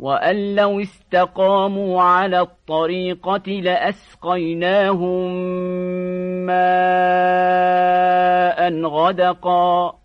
وأن لو استقاموا على الطريقة لأسقيناهم ماء غدقا